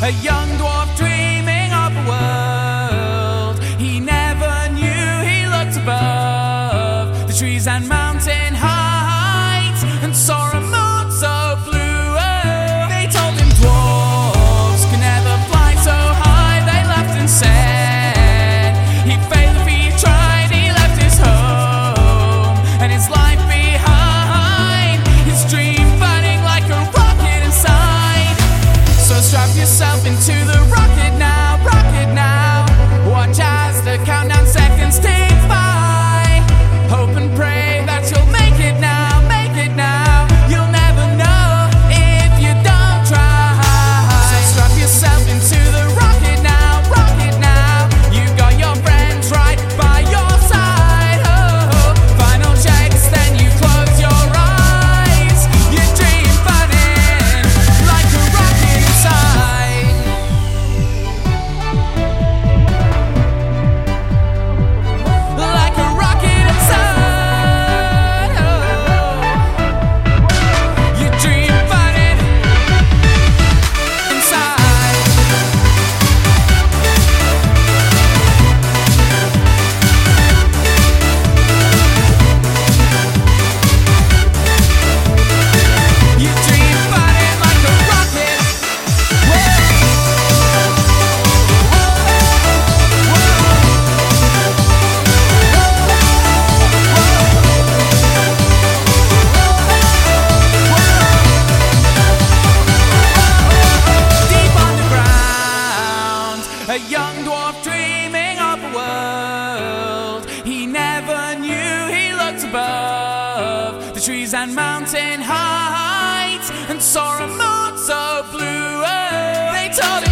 a young dwarf dreaming of a world he never knew he looked above the trees and mountain high. Drop yourself into the rocket now. a young dwarf dreaming of a world he never knew he looked above the trees and mountain heights and saw a moon so blue. They told him.